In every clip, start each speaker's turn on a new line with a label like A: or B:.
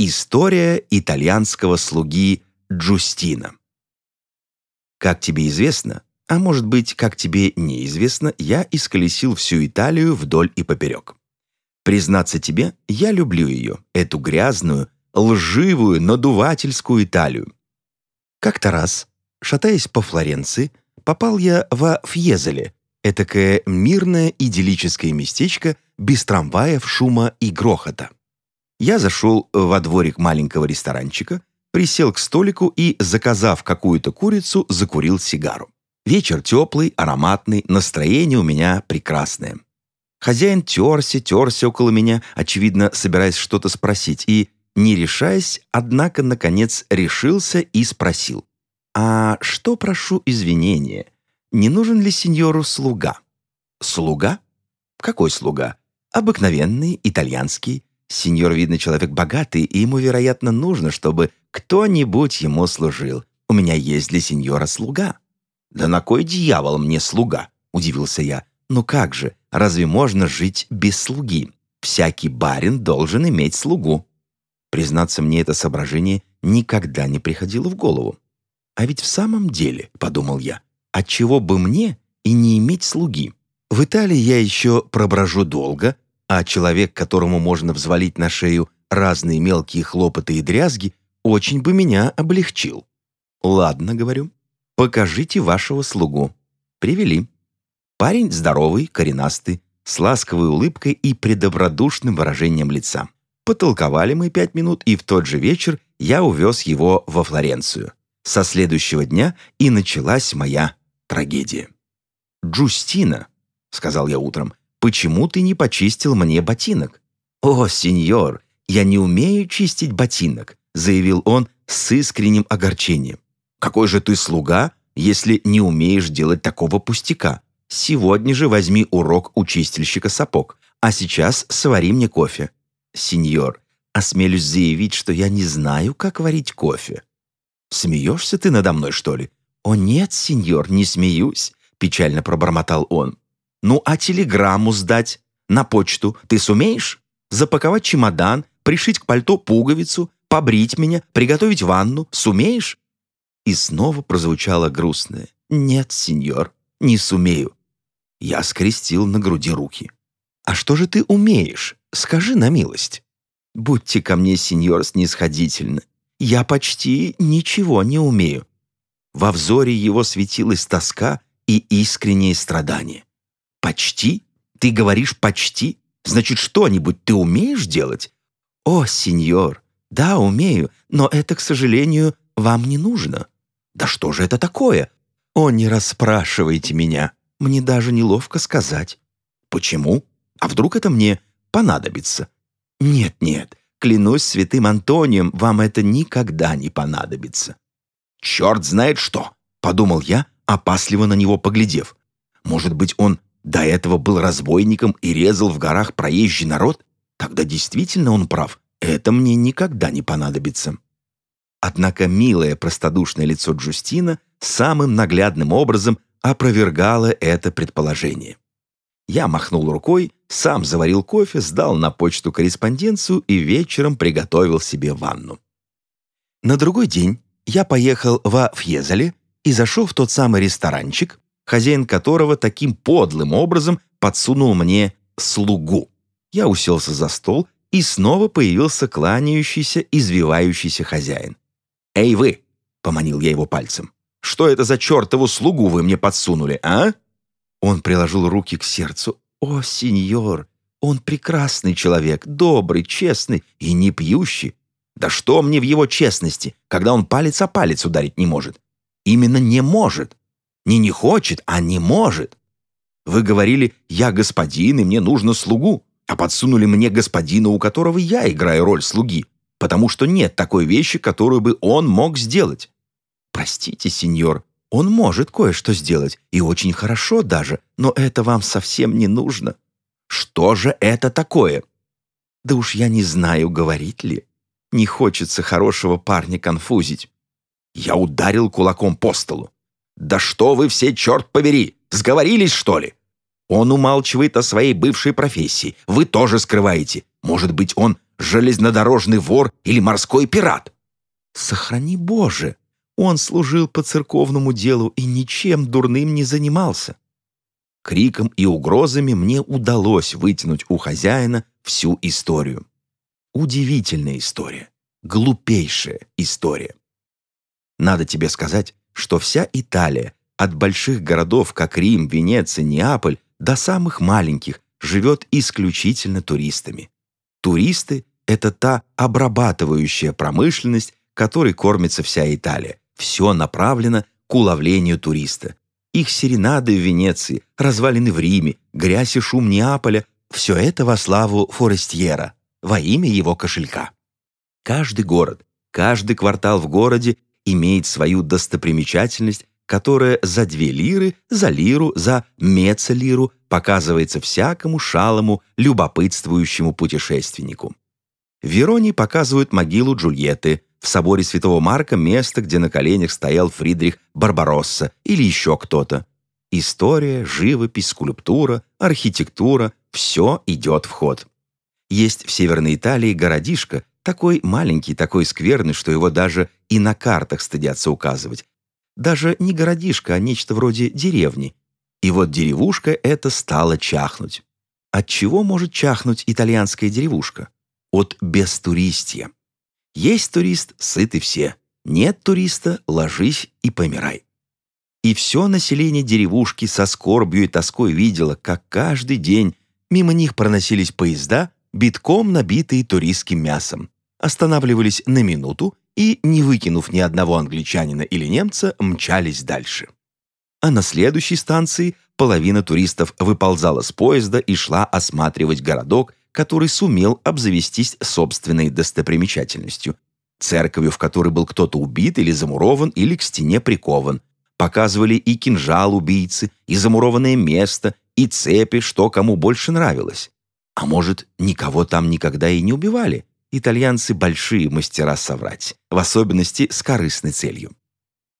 A: История итальянского слуги Джустина. Как тебе известно, а может быть, как тебе неизвестно, я исколесил всю Италию вдоль и поперек. Признаться тебе, я люблю ее, эту грязную, лживую, надувательскую Италию. Как-то раз, шатаясь по Флоренции, попал я во Фьезеле, этакое мирное идиллическое местечко без трамваев, шума и грохота. Я зашел во дворик маленького ресторанчика, присел к столику и, заказав какую-то курицу, закурил сигару. Вечер теплый, ароматный, настроение у меня прекрасное. Хозяин терся, терся около меня, очевидно, собираясь что-то спросить, и, не решаясь, однако, наконец, решился и спросил. «А что, прошу извинения, не нужен ли сеньору слуга?» «Слуга? Какой слуга? Обыкновенный, итальянский. Сеньор, видно, человек богатый, и ему, вероятно, нужно, чтобы кто-нибудь ему служил. У меня есть для сеньора слуга». «Да на кой дьявол мне слуга?» – удивился я. «Ну как же, разве можно жить без слуги? Всякий барин должен иметь слугу». Признаться мне, это соображение никогда не приходило в голову. «А ведь в самом деле», — подумал я, — «отчего бы мне и не иметь слуги? В Италии я еще проброжу долго, а человек, которому можно взвалить на шею разные мелкие хлопоты и дрязги, очень бы меня облегчил. «Ладно», — говорю, — «покажите вашего слугу». Привели. Парень здоровый, коренастый, с ласковой улыбкой и предобродушным выражением лица. Потолковали мы пять минут, и в тот же вечер я увез его во Флоренцию. Со следующего дня и началась моя трагедия. «Джустина», — сказал я утром, почему ты не почистил мне ботинок?» «О, сеньор, я не умею чистить ботинок», заявил он с искренним огорчением. «Какой же ты слуга, если не умеешь делать такого пустяка? Сегодня же возьми урок у чистильщика сапог, а сейчас свари мне кофе». «Сеньор, осмелюсь заявить, что я не знаю, как варить кофе». «Смеешься ты надо мной, что ли?» «О нет, сеньор, не смеюсь», — печально пробормотал он. Ну, а телеграмму сдать на почту ты сумеешь? Запаковать чемодан, пришить к пальто пуговицу, побрить меня, приготовить ванну сумеешь?» И снова прозвучало грустное. «Нет, сеньор, не сумею». Я скрестил на груди руки. «А что же ты умеешь? Скажи на милость». «Будьте ко мне, сеньор, снисходительны. Я почти ничего не умею». Во взоре его светилась тоска и искреннее страдание. «Почти? Ты говоришь «почти»? Значит, что-нибудь ты умеешь делать?» «О, сеньор, да, умею, но это, к сожалению, вам не нужно». «Да что же это такое?» «О, не расспрашивайте меня. Мне даже неловко сказать». «Почему? А вдруг это мне понадобится?» «Нет-нет, клянусь святым Антонием, вам это никогда не понадобится». «Черт знает что!» — подумал я, опасливо на него поглядев. «Может быть, он до этого был разбойником и резал в горах проезжий народ? Тогда действительно он прав. Это мне никогда не понадобится. Однако милое простодушное лицо Джустина самым наглядным образом опровергало это предположение. Я махнул рукой, сам заварил кофе, сдал на почту корреспонденцию и вечером приготовил себе ванну. На другой день я поехал во Фьезеле и зашел в тот самый ресторанчик, хозяин которого таким подлым образом подсунул мне слугу. Я уселся за стол, и снова появился кланяющийся, извивающийся хозяин. «Эй вы!» — поманил я его пальцем. «Что это за чертову слугу вы мне подсунули, а?» Он приложил руки к сердцу. «О, сеньор, он прекрасный человек, добрый, честный и не пьющий. Да что мне в его честности, когда он палец о палец ударить не может? Именно не может. Не не хочет, а не может. Вы говорили, я господин, и мне нужно слугу, а подсунули мне господина, у которого я играю роль слуги, потому что нет такой вещи, которую бы он мог сделать. Простите, сеньор, он может кое-что сделать, и очень хорошо даже, но это вам совсем не нужно. Что же это такое? Да уж я не знаю, говорить ли. Не хочется хорошего парня конфузить. Я ударил кулаком по столу. «Да что вы все, черт побери! Сговорились, что ли?» Он умалчивает о своей бывшей профессии. Вы тоже скрываете. Может быть, он железнодорожный вор или морской пират? Сохрани Боже! Он служил по церковному делу и ничем дурным не занимался. Криком и угрозами мне удалось вытянуть у хозяина всю историю. Удивительная история. Глупейшая история. Надо тебе сказать, что вся Италия, от больших городов, как Рим, Венеция, Неаполь, до самых маленьких, живет исключительно туристами. Туристы — это та обрабатывающая промышленность, которой кормится вся Италия. Все направлено к уловлению туриста. Их серенады в Венеции, развалины в Риме, грязь и шум Неаполя — все это во славу Форестьера, во имя его кошелька. Каждый город, каждый квартал в городе имеет свою достопримечательность, которая за две лиры, за лиру, за мецелиру показывается всякому шалому, любопытствующему путешественнику. В Вероне показывают могилу Джульетты, в соборе Святого Марка место, где на коленях стоял Фридрих Барбаросса или еще кто-то. История, живопись, скульптура, архитектура – все идет в ход. Есть в Северной Италии городишко, такой маленький, такой скверный, что его даже и на картах стыдятся указывать. Даже не городишко, а нечто вроде деревни. И вот деревушка эта стала чахнуть. От чего может чахнуть итальянская деревушка? От бестуристия. Есть турист, сыты все. Нет туриста, ложись и помирай. И все население деревушки со скорбью и тоской видело, как каждый день мимо них проносились поезда, битком набитые туристским мясом, останавливались на минуту и, не выкинув ни одного англичанина или немца, мчались дальше. А на следующей станции половина туристов выползала с поезда и шла осматривать городок который сумел обзавестись собственной достопримечательностью, церковью, в которой был кто-то убит или замурован, или к стене прикован. Показывали и кинжал убийцы, и замурованное место, и цепи, что кому больше нравилось. А может, никого там никогда и не убивали? Итальянцы большие мастера соврать, в особенности с корыстной целью.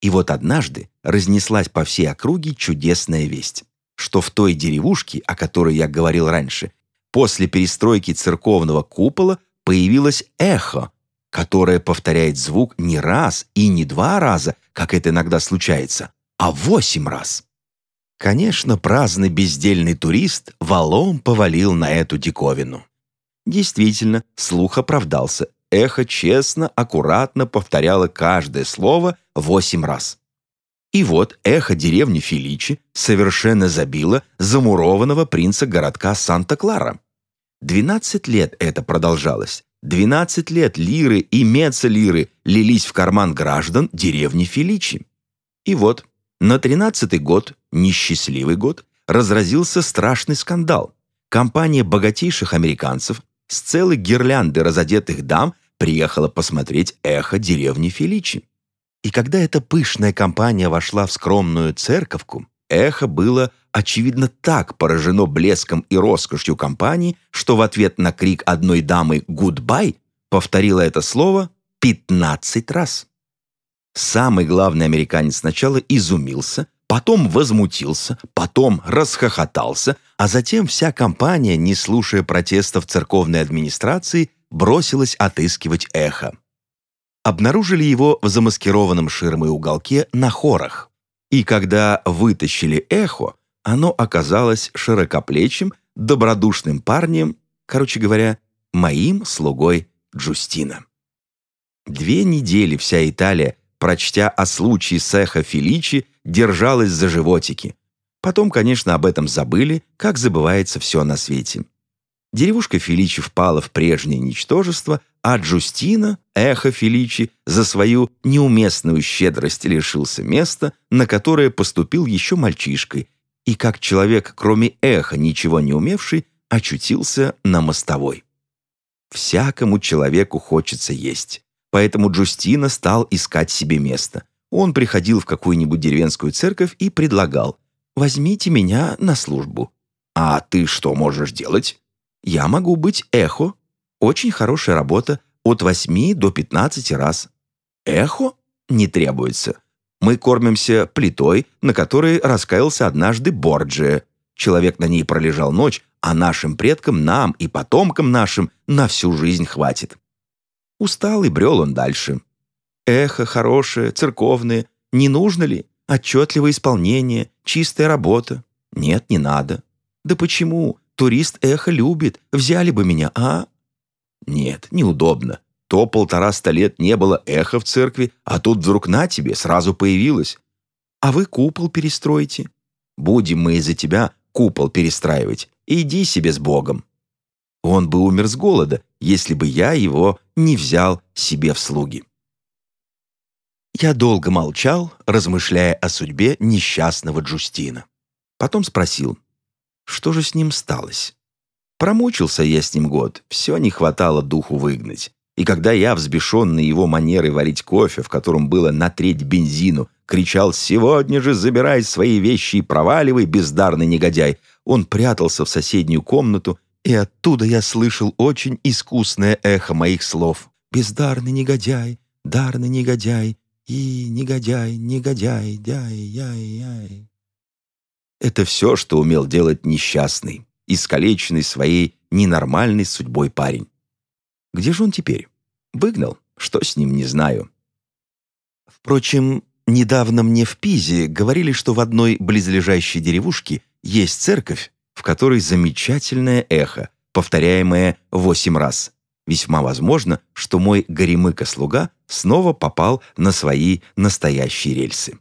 A: И вот однажды разнеслась по всей округе чудесная весть, что в той деревушке, о которой я говорил раньше, После перестройки церковного купола появилось эхо, которое повторяет звук не раз и не два раза, как это иногда случается, а восемь раз. Конечно, праздный бездельный турист валом повалил на эту диковину. Действительно, слух оправдался. Эхо честно, аккуратно повторяло каждое слово восемь раз. И вот эхо деревни Филичи совершенно забило замурованного принца городка Санта-Клара. Двенадцать лет это продолжалось. Двенадцать лет лиры и мецелиры лились в карман граждан деревни Филичи. И вот, на тринадцатый год, несчастливый год, разразился страшный скандал. Компания богатейших американцев с целой гирлянды разодетых дам приехала посмотреть эхо деревни Филичи. И когда эта пышная компания вошла в скромную церковку, эхо было, очевидно, так поражено блеском и роскошью компании, что в ответ на крик одной дамы «гудбай» повторило это слово 15 раз. Самый главный американец сначала изумился, потом возмутился, потом расхохотался, а затем вся компания, не слушая протестов церковной администрации, бросилась отыскивать эхо обнаружили его в замаскированном ширмой уголке на хорах. И когда вытащили эхо, оно оказалось широкоплечим, добродушным парнем, короче говоря, моим слугой Джустина. Две недели вся Италия, прочтя о случае с эхо Феличи, держалась за животики. Потом, конечно, об этом забыли, как забывается все на свете. Деревушка Феличи впала в прежнее ничтожество, а Джустина, эхо Феличи, за свою неуместную щедрость лишился места, на которое поступил еще мальчишкой, и как человек, кроме эха, ничего не умевший, очутился на мостовой. Всякому человеку хочется есть, поэтому Джустина стал искать себе место. Он приходил в какую-нибудь деревенскую церковь и предлагал «Возьмите меня на службу». «А ты что можешь делать?» Я могу быть эхо. Очень хорошая работа, от 8 до 15 раз. Эхо? Не требуется. Мы кормимся плитой, на которой раскаялся однажды Борджия. Человек на ней пролежал ночь, а нашим предкам, нам и потомкам нашим на всю жизнь хватит. Устал и брел он дальше. Эхо хорошее, церковное. Не нужно ли? Отчетливое исполнение, чистая работа. Нет, не надо. Да почему? Турист эхо любит. Взяли бы меня, а? Нет, неудобно. То полтораста лет не было эха в церкви, а тут вдруг на тебе сразу появилось. А вы купол перестройте. Будем мы из-за тебя купол перестраивать. Иди себе с Богом. Он бы умер с голода, если бы я его не взял себе в слуги. Я долго молчал, размышляя о судьбе несчастного Джустина. Потом спросил, что же с ним сталось? Промучился я с ним год, все не хватало духу выгнать. И когда я, взбешенный его манерой варить кофе, в котором было на треть бензину, кричал «Сегодня же забирай свои вещи и проваливай, бездарный негодяй!», он прятался в соседнюю комнату, и оттуда я слышал очень искусное эхо моих слов. «Бездарный негодяй, дарный негодяй, и негодяй, негодяй, дяй-яй-яй». Это все, что умел делать несчастный, искалеченный своей ненормальной судьбой парень. Где же он теперь? Выгнал? Что с ним, не знаю. Впрочем, недавно мне в Пизе говорили, что в одной близлежащей деревушке есть церковь, в которой замечательное эхо, повторяемое восемь раз. Весьма возможно, что мой горемыка-слуга снова попал на свои настоящие рельсы.